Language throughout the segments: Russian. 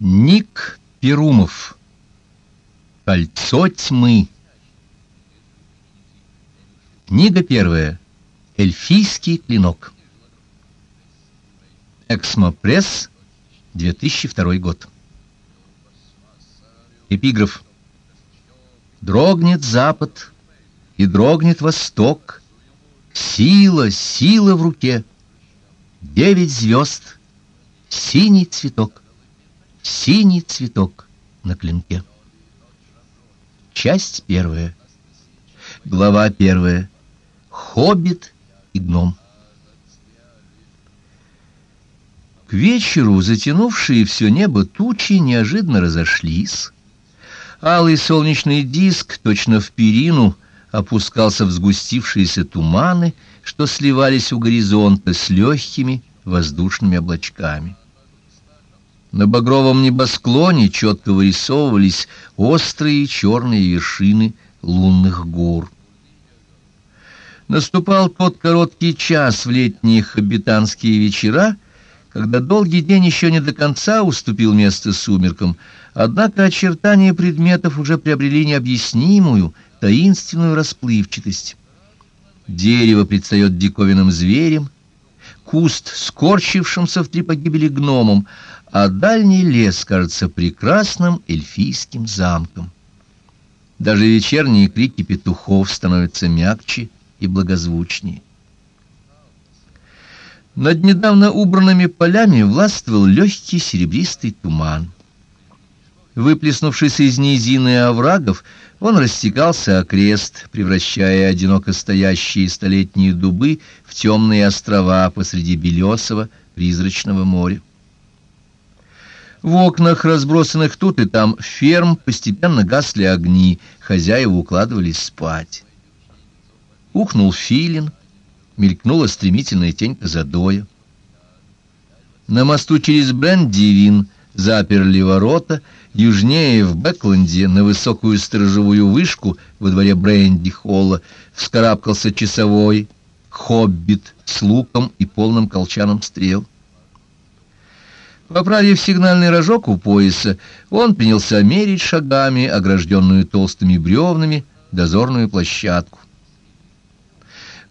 Ник Перумов. Кольцо тьмы. Книга первая. Эльфийский клинок. Эксмопресс, 2002 год. Эпиграф. Дрогнет запад и дрогнет восток. Сила, сила в руке. Девять звезд, синий цветок синий цветок на клинке. Часть первая. Глава первая. Хоббит и гном. К вечеру затянувшие все небо тучи неожиданно разошлись. Алый солнечный диск, точно в перину, опускался в сгустившиеся туманы, что сливались у горизонта с легкими воздушными облачками. На багровом небосклоне четко вырисовывались острые черные вершины лунных гор. Наступал тот короткий час в летние хоббитанские вечера, когда долгий день еще не до конца уступил место сумеркам, однако очертания предметов уже приобрели необъяснимую, таинственную расплывчатость. Дерево предстает диковинным зверем, куст, скорчившимся в три погибели гномом, а дальний лес кажется прекрасным эльфийским замком. Даже вечерние крики петухов становятся мягче и благозвучнее. Над недавно убранными полями властвовал легкий серебристый туман. Выплеснувшись из низины оврагов, он растекался окрест, превращая одиноко стоящие столетние дубы в темные острова посреди белесого призрачного моря. В окнах, разбросанных тут и там ферм, постепенно гасли огни, хозяева укладывались спать. Ухнул филин, мелькнула стремительная тень Казадоя. На мосту через Брендивин заперли ворота, южнее в Бэкленде на высокую сторожевую вышку во дворе Бренди-холла вскарабкался часовой хоббит с луком и полным колчаном стрел. Поправив сигнальный рожок у пояса, он принялся мерить шагами, огражденную толстыми бревнами, дозорную площадку.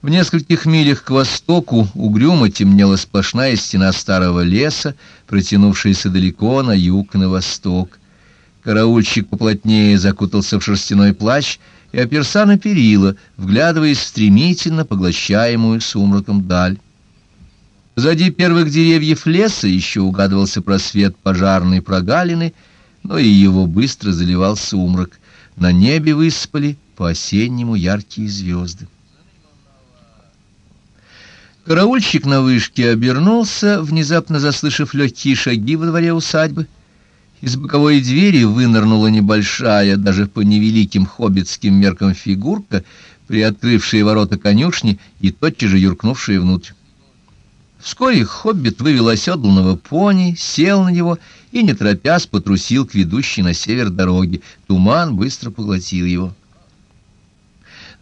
В нескольких милях к востоку угрюмо темнела сплошная стена старого леса, протянувшаяся далеко на юг и на восток. Караульщик поплотнее закутался в шерстяной плащ и оперся на перила, вглядываясь в стремительно поглощаемую сумраком даль. Позади первых деревьев леса еще угадывался просвет пожарной прогалины, но и его быстро заливал сумрак. На небе выспали по-осеннему яркие звезды. Караульщик на вышке обернулся, внезапно заслышав легкие шаги во дворе усадьбы. Из боковой двери вынырнула небольшая, даже по невеликим хоббитским меркам фигурка, приоткрывшая ворота конюшни и тотчас же юркнувшая внутрь. Вскоре хоббит вывел оседланного пони, сел на него и, не торопясь, потрусил к ведущей на север дороге. Туман быстро поглотил его.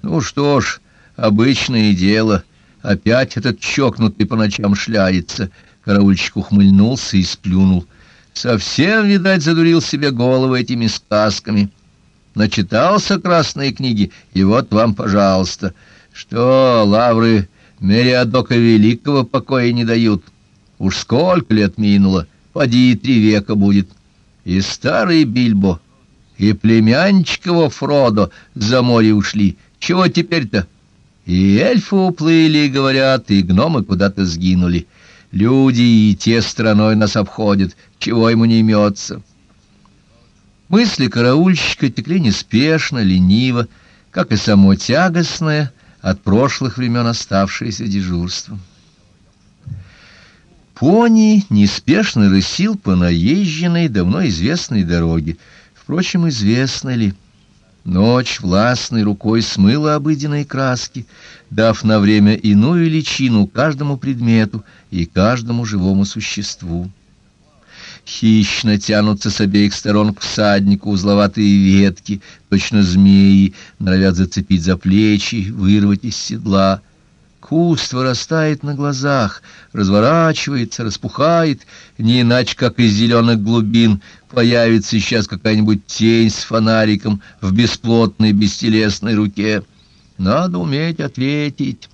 Ну что ж, обычное дело. Опять этот чокнутый по ночам шляется. Караульщик ухмыльнулся и сплюнул. Совсем, видать, задурил себе голову этими сказками. Начитался красные книги, и вот вам, пожалуйста. Что, лавры Мериадока Великого покоя не дают. Уж сколько лет минуло, поди три века будет. И старый Бильбо, и племянчик его Фродо за море ушли. Чего теперь-то? И эльфы уплыли, говорят, и гномы куда-то сгинули. Люди и те страной нас обходят, чего ему не имется. Мысли караульщика текли неспешно, лениво, как и само тягостное — от прошлых времен оставшееся дежурство. Пони неспешно рысил по наезженной, давно известной дороге. Впрочем, известно ли... Ночь властной рукой смыла обыденные краски, дав на время иную личину каждому предмету и каждому живому существу. Хищно тянутся с обеих сторон к всаднику узловатые ветки, точно змеи, норовят зацепить за плечи, вырвать из седла. Куст вырастает на глазах, разворачивается, распухает, не иначе, как из зеленых глубин появится сейчас какая-нибудь тень с фонариком в бесплотной бестелесной руке. Надо уметь ответить.